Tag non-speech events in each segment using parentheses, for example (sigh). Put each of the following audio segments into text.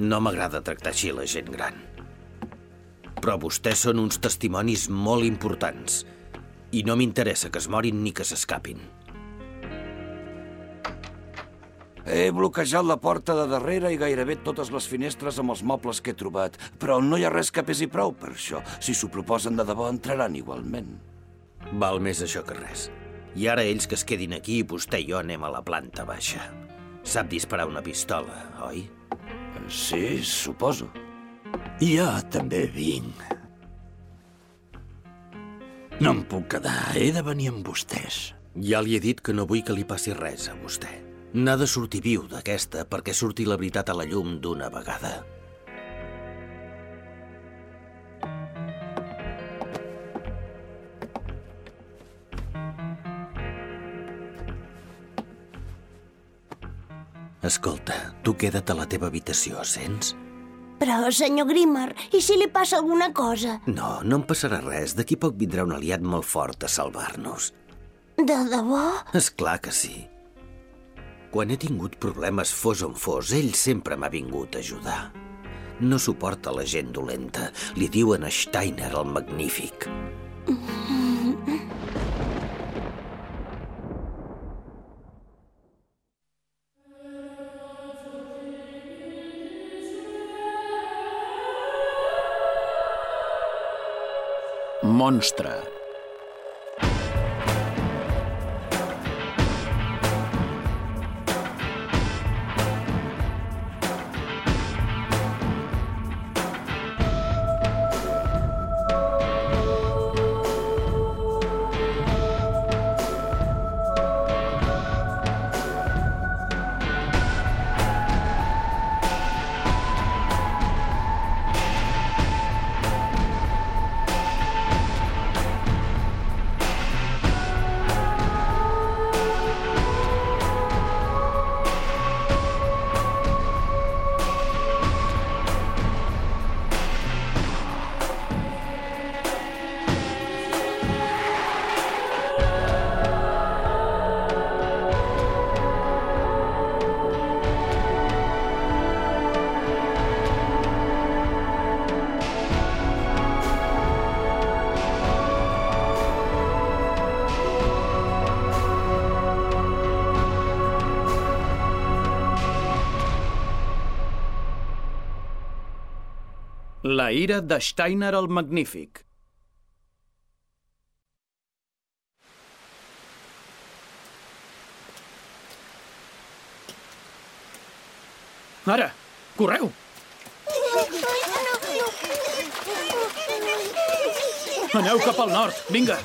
No m'agrada tractar així la gent gran. Però vostès són uns testimonis molt importants i no m'interessa que es morin ni que s'escapin. He bloquejat la porta de darrere i gairebé totes les finestres amb els mobles que he trobat, però no hi ha res que pesi prou per això. Si s'ho proposen de debò, entraran igualment. Val més això que res. I ara ells que es quedin aquí i vostè i jo anem a la planta baixa. Sap disparar una pistola, oi? Sí, suposo. Jo també vinc. No em puc quedar, he de venir amb vostès. Ja li he dit que no vull que li passi res a vostè. N'ha de sortir viu d'aquesta perquè surti la veritat a la llum d'una vegada. Escolta, tu queda't a la teva habitació, sents? Però, senyor Grimmer, i si li passa alguna cosa? No, no em passarà res. D'aquí poc vindrà un aliat molt fort a salvar-nos. De debò? És clar que sí. Quan he tingut problemes fos on fos, ell sempre m'ha vingut a ajudar. No suporta la gent dolenta. Li diuen a Steiner el magnífic. Monstre. La ira de Steiner el Magnífic. Ara, correu! Aneu cap al nord, vinga!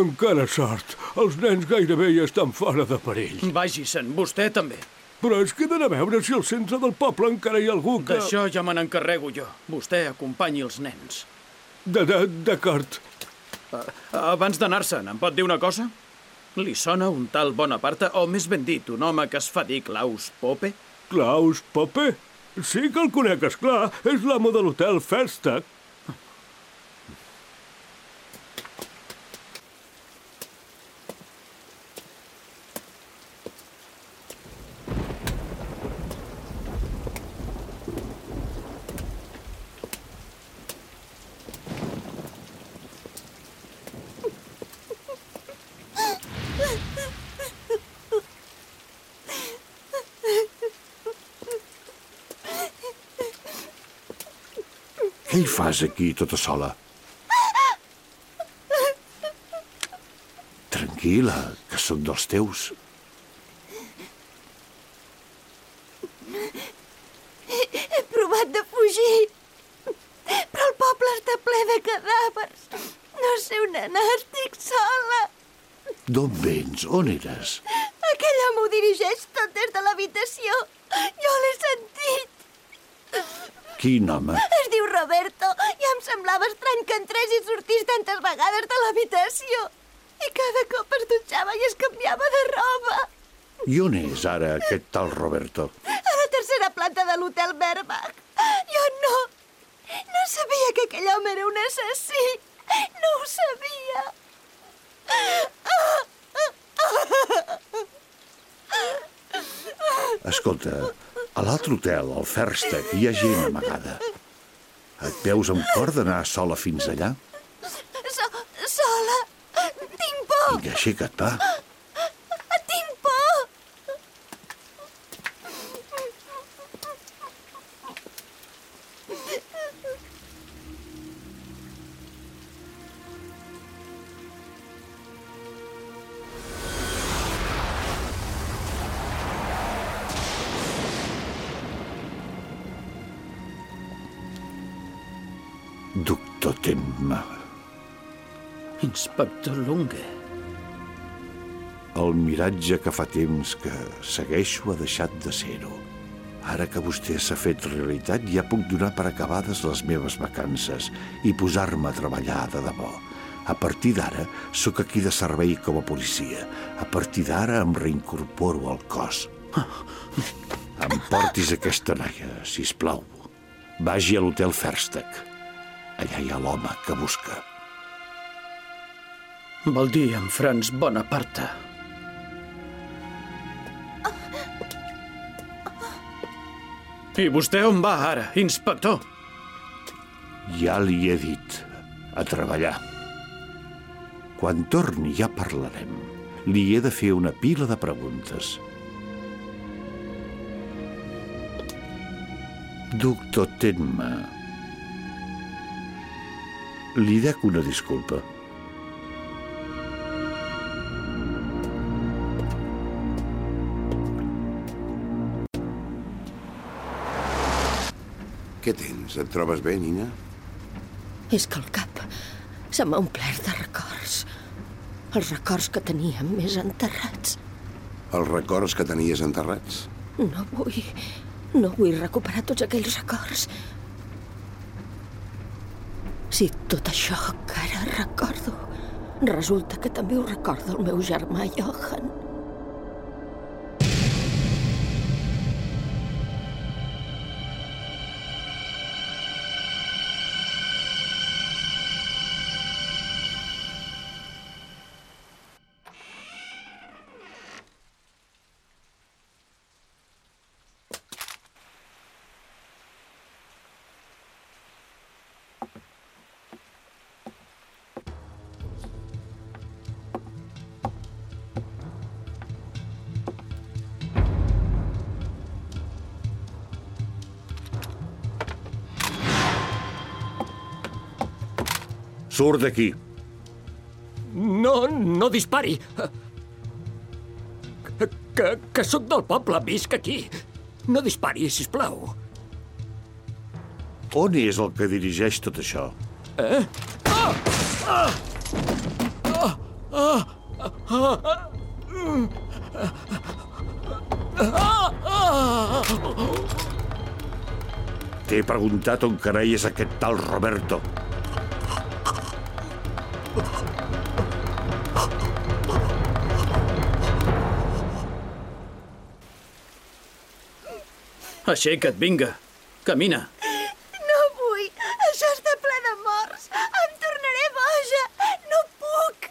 Encara sort. Els nens gairebé ja estan fora de perill. Vagi-se'n, vostè també. Però es queden a veure si al centre del poble encara hi ha algú que... D'això ja me n'encarrego jo. Vostè acompanyi els nens. De, de, D'acord. Abans d'anar-se'n, em pot dir una cosa? Li sona un tal Bonaparte, o més ben dit, un home que es fa dir Klaus Pope? Klaus Pope? Sí que el conec, és clar. És l'amo de l'hotel Festag. Què hi fas aquí, tota sola? Tranquil·la, que sóc dels teus. He provat de fugir, però el poble està ple de cadàvers. No sé on anar, estic sola. D'on vens? On eres? Aquell amo dirigeix tot des de l'habitació. Jo l'he sentit. Quin home? Es diu Roberto. Ja em semblava estrany que entrés i sortís tantes vegades de l'habitació. I cada cop es dutxava i es canviava de roba. I on és ara aquest tal Roberto? A la tercera planta de l'hotel Berbach. Jo no... No sabia que aquell home era un assassí. No ho sabia. Escolta, a l'altre hotel, al Ferstec, hi ha gent amagada. Et veus amb cor d'anar sola fins allà? So, sola. Tinc por. Vinga, aixeca't, va. Inspector Lunge. el miratge que fa temps que segueixo ha deixat de ser-ho. Ara que vostè s'ha fet realitat, ja puc donar per acabades les meves vacances i posar-me a treballar de debò. A partir d'ara, sóc aquí de servei com a policia. A partir d'ara em reincorporo al cos. Em portis aquesta noia, si plau. Vagi a l'hotel Ferstec. Allà hi ha l'home que busca. Vol dir en Franz Bonaparte. I vostè on va ara, inspector? Ja li he dit, a treballar. Quan torni ja parlarem. Li he de fer una pila de preguntes. Doctor Tenma, li dec una disculpa. Què tens? Et trobes bé, Nina? És que el cap se m'ha omplert de records. Els records que teníem més enterrats. Els records que tenies enterrats? No vull... No vull recuperar tots aquells records. Si tot això que ara recordo, resulta que també ho recorda el meu germà Johan. Surt d'aquí. No, no dispari. Que, que, que sóc del poble, visc aquí. No dispari, si plau. On és el que dirigeix tot això? Eh? Ah! Ah! Ah! Ah! Ah! Ah! Ah! T'he preguntat on carai és aquest tal Roberto. Aixeca't, vinga. Camina. No vull. Això està ple de morts. Em tornaré boja. No puc.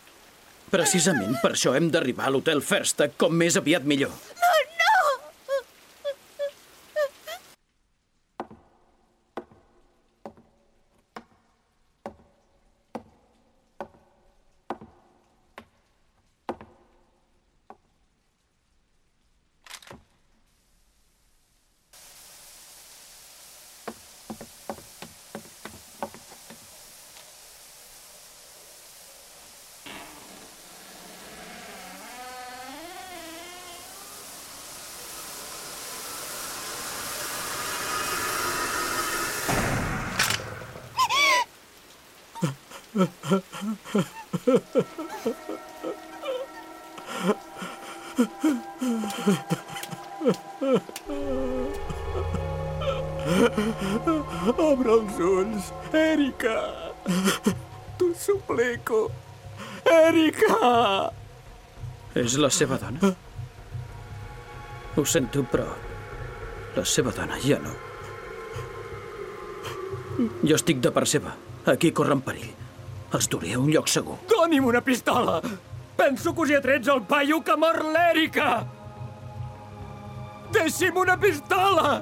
Precisament per això hem d'arribar a l'hotel Fersta com més aviat millor. No, no. Obre els ulls, Erika. T'ho suplico. Erika! És la seva dona? Ho sento, però la seva dona ja no. Jo estic de part seva. Aquí corren perill. Els duré a un lloc segur. Doni'm una pistola! Penso que us hi atrets el paio que mor l'Èrica! Deixi'm una pistola!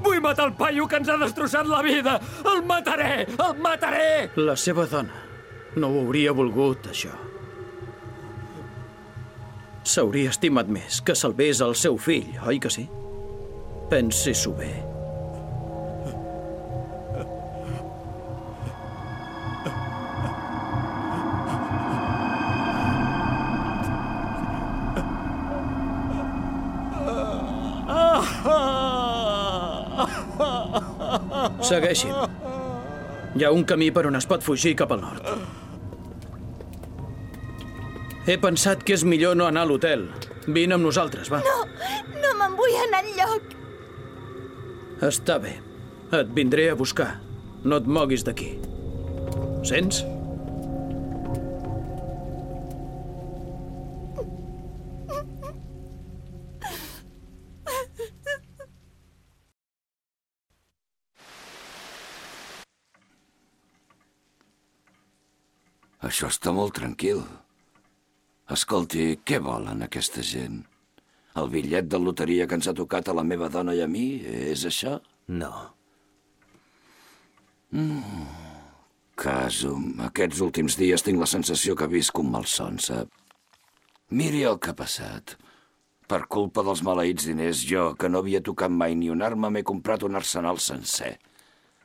Vull matar el paio que ens ha destrossat la vida! El mataré! El mataré! La seva dona no ho hauria volgut, això. S'hauria estimat més que salvés el seu fill, oi que sí? Pensi-s'ho bé. Segueixi'm. Hi ha un camí per on es pot fugir cap al nord. He pensat que és millor no anar a l'hotel. Vine amb nosaltres, va. No, no me'n vull anar enlloc. Està bé. Et vindré a buscar. No et moguis d'aquí. Sents? Això està molt tranquil. Escolti, què volen aquesta gent? El bitllet de loteria que ens ha tocat a la meva dona i a mi, és això? No. Mm. Casum, aquests últims dies tinc la sensació que visc un malson, sap? Miri el que ha passat. Per culpa dels maleïts diners, jo, que no havia tocat mai ni un arma, m'he comprat un arsenal sencer.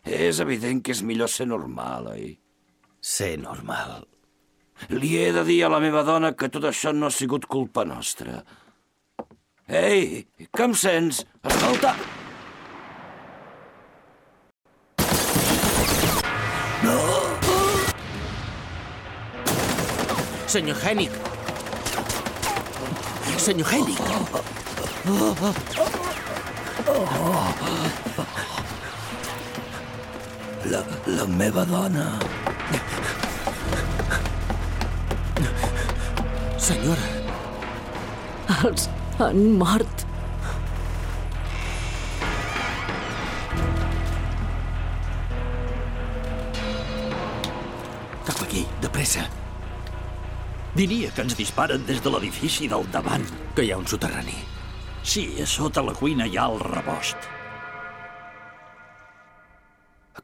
És evident que és millor ser normal, oi? Ser normal. Li he de dir a la meva dona que tot això no ha sigut culpa nostra. Ei, que em sents? Escolta! Senyor Hennig. Senyor Hennig. La, la meva dona. Senyora. Els han mort. Cap aquí, de pressa. Diria que ens disparen des de l'edifici del davant. Que hi ha un soterrani. Sí, a sota la cuina hi ha el rebost.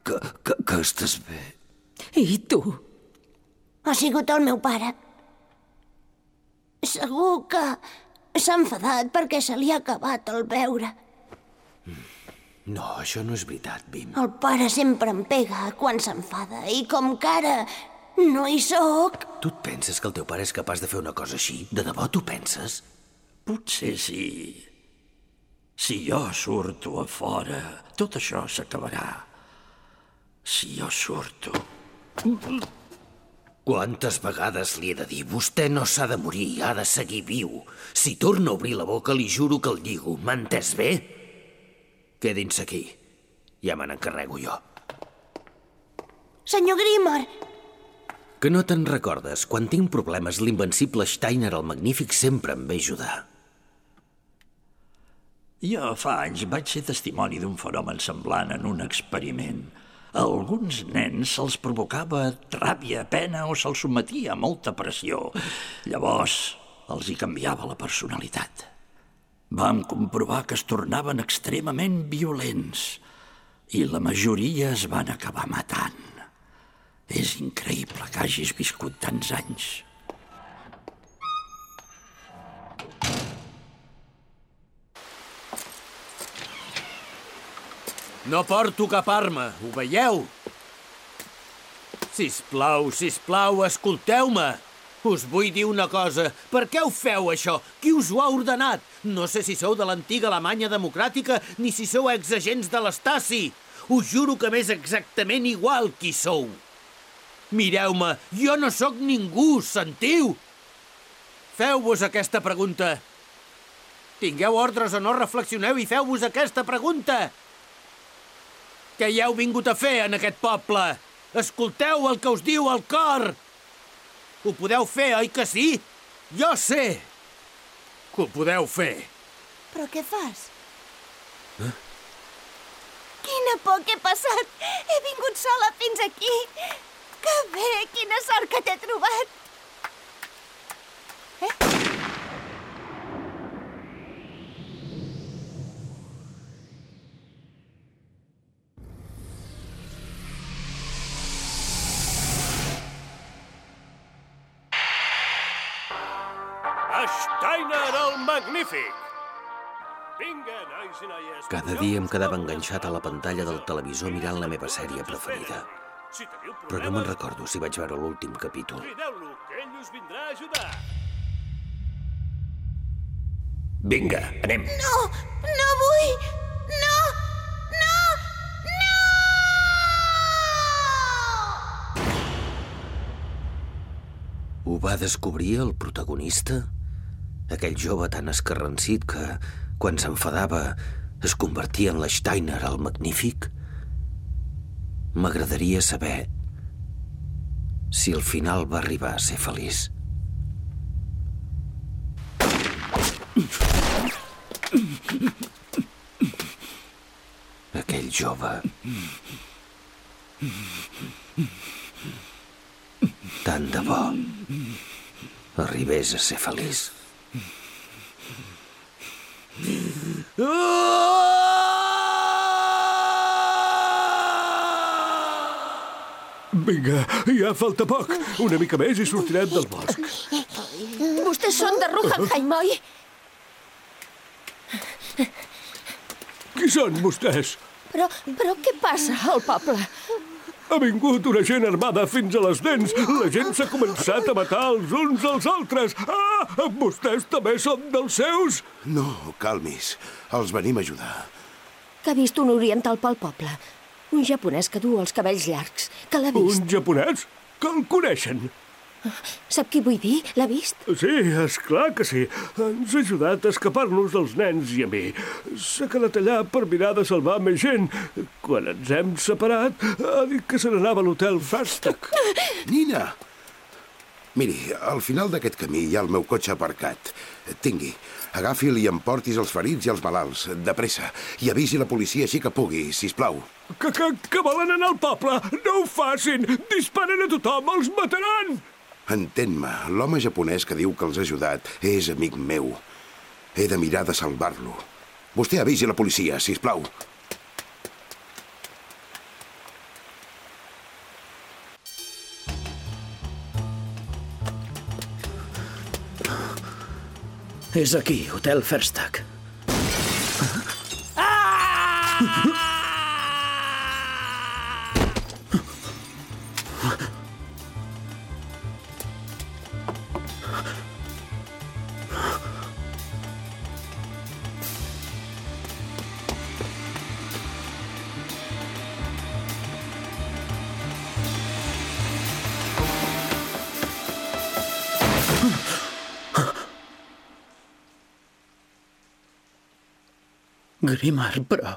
Que, que, que estàs bé? I tu? Ha sigut el meu pare. Segur que s'ha enfadat perquè se li ha acabat el beure. No, això no és veritat, Bim. El pare sempre em pega quan s'enfada i com que ara no hi sóc... Tu et penses que el teu pare és capaç de fer una cosa així? De debò t'ho penses? Potser sí. Si jo surto a fora, tot això s'acabarà. Si jo surto... Quantes vegades li he de dir? Vostè no s'ha de morir, ha de seguir viu. Si torna a obrir la boca, li juro que el lligo. M'ha entès bé? Quedin-se aquí. Ja me n'encarrego jo. Senyor Grimmer, Que no te'n recordes? Quan tinc problemes, l'invencible Steiner, el magnífic, sempre em ve ajudar. Jo fa anys vaig ser testimoni d'un fenomen semblant en un experiment. A alguns nens se'ls provocava ràbia, pena o se'ls sometia a molta pressió. Llavors els hi canviava la personalitat. Vam comprovar que es tornaven extremament violents i la majoria es van acabar matant. És increïble que hagis viscut tants anys. No porto cap arma, ho veieu? Sisplau, sisplau, escolteu-me. Us vull dir una cosa. Per què ho feu, això? Qui us ho ha ordenat? No sé si sou de l'antiga Alemanya democràtica ni si sou exagents de l'Estasi. Us juro que m'és exactament igual qui sou. Mireu-me, jo no sóc ningú, sentiu? Feu-vos aquesta pregunta. Tingueu ordres o no reflexioneu i feu-vos aquesta pregunta. Què hi heu vingut a fer en aquest poble? Escolteu el que us diu el cor. Ho podeu fer, oi que sí? Jo sé que ho podeu fer. però què fas? Eh? Quina por que he passat! He vingut sola fins aquí! Que bé! Quina sort que t'he trobat! Magnífic! Vinga, nois i noies. Cada dia em quedava enganxat a la pantalla del televisor mirant la meva sèrie preferida. Però no me'n recordo si vaig veure l'últim capítol. Crideu-lo, que ell us vindrà a ajudar. Vinga, anem. No, no vull! No! No! No! Ho va descobrir el protagonista? Aquell jove tan escarransit que, quan s'enfadava, es convertia en l'Steiner el magnífic? M'agradaria saber si al final va arribar a ser feliç. Aquell jove... Tant de bo arribés a ser feliç. Vinga, ja falta poc. Una mica més i sortirem del bosc. Vostès són de Ruhenheim, oi? Qui són vostès? Però, però què passa al poble? Ha vingut una gent armada fins a les dents. La gent s'ha començat a matar els uns als altres. Ah, vostès també són dels seus? No, calmis. Els venim a ajudar. Que ha vist un oriental pel poble. Un japonès que du els cabells llargs. Que l'ha vist. Un japonès? Que el coneixen? Sap qui vull dir? L'ha vist? Sí, és clar que sí. Ens ha ajudat a escapar-nos dels nens i a mi. S'ha quedat allà per mirar de salvar més gent. Quan ens hem separat, ha dit que se n'anava a l'hotel Fastag. Nina! Miri, al final d'aquest camí hi ha el meu cotxe aparcat. Tingui, agafi'l i emportis els ferits i els malalts, de pressa. I avisi la policia així que pugui, si plau. Que, que, que volen anar al poble! No ho facin! Disparen a tothom! Els mataran! Entén-me, l'home japonès que diu que els ha ajudat és amic meu. He de mirar de salvar-lo. Vostè avisi la policia, si plau. És aquí, Hotel Ferstag. Grimar, però...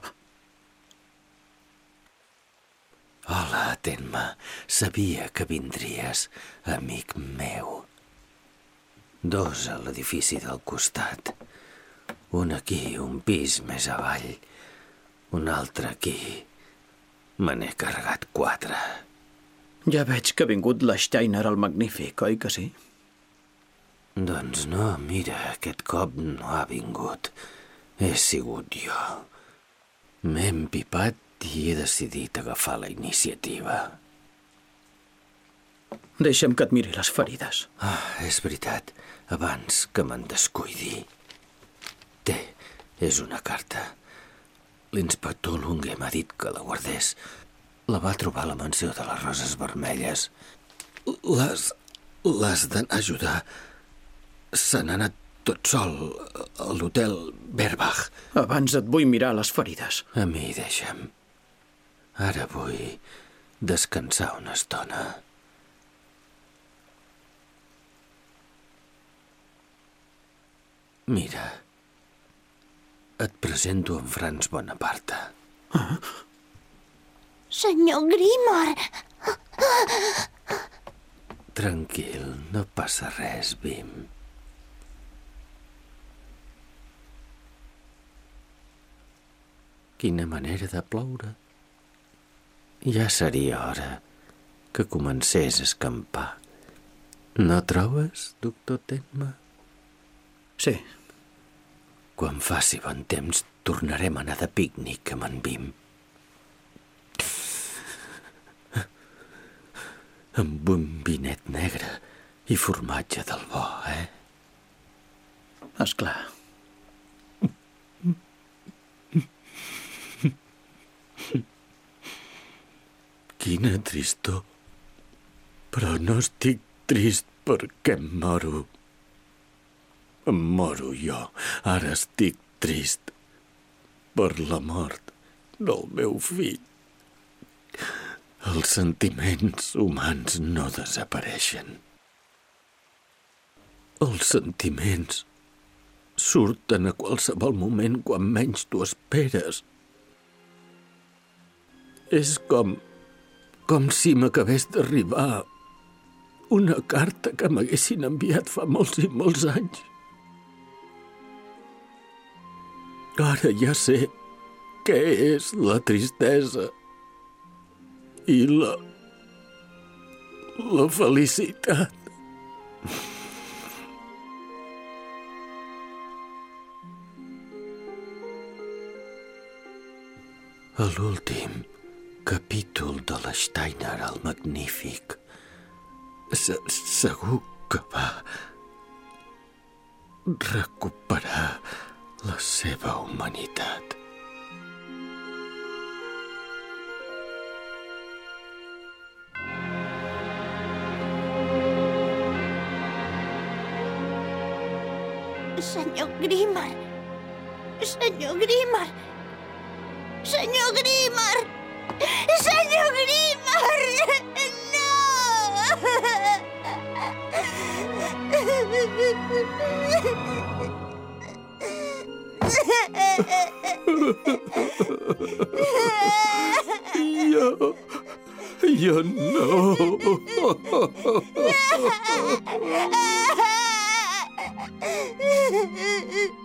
Hola, atén-me. Sabia que vindries, amic meu. Dos a l'edifici del costat. Un aquí, un pis més avall. Un altre aquí. Me n'he carregat quatre. Ja veig que ha vingut l'Steiner el Magnífic, oi que sí? Doncs no, mira, aquest cop no ha vingut. He sigut jo. M'he empipat i he decidit agafar la iniciativa. Deixa'm que et miri les ferides. Ah, és veritat, abans que me'n descuidi. Té, és una carta. L'inspector Lunge m'ha dit que la guardés. La va trobar a la mansió de les Roses Vermelles. Les... les d'anar a ajudar. Se n'ha anat tot sol a l'hotel Berbach. Abans et vull mirar les ferides. A mi deixa'm. Ara vull descansar una estona. Mira, et presento en Franz Bonaparte. Senyor Grimar! Tranquil, no passa res, Bim. Quina manera de ploure. Ja seria hora que comencés a escampar. No trobes, doctor Tenma? Sí. Quan faci bon temps, tornarem a anar de pícnic amb en Bim. Amb un vinet negre i formatge del bo, eh? És clar. Quina tristor. Però no estic trist perquè em moro. Em moro jo. Ara estic trist per la mort del meu fill. Els sentiments humans no desapareixen. Els sentiments surten a qualsevol moment quan menys t'ho esperes. És com... com si m'acabés d'arribar una carta que m'haguessin enviat fa molts i molts anys. Ara ja sé què és la tristesa i la... la felicitat. A l'últim capítol de l'Steiner el Magnífic, se segur que va recuperar la seva humanitat. Senyor Grimmer! Senyor Grimmer! Senyor Grimmer! Senyor Grimmer! Jo... jo no... (laughs)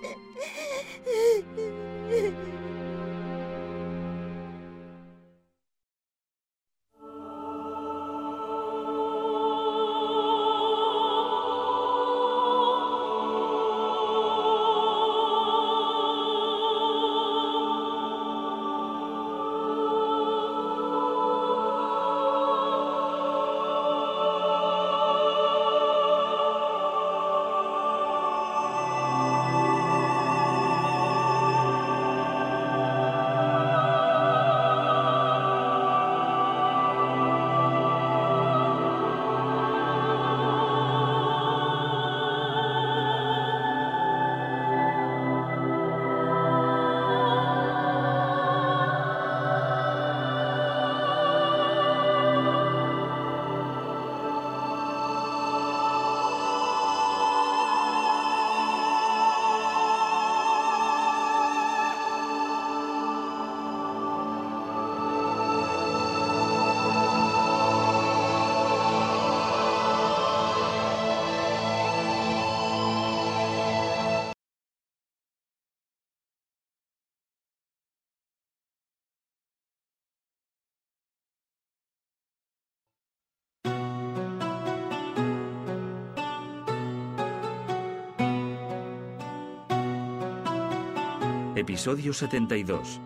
Episodio 72.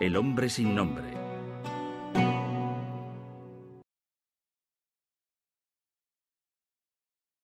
El hombre sin nombre.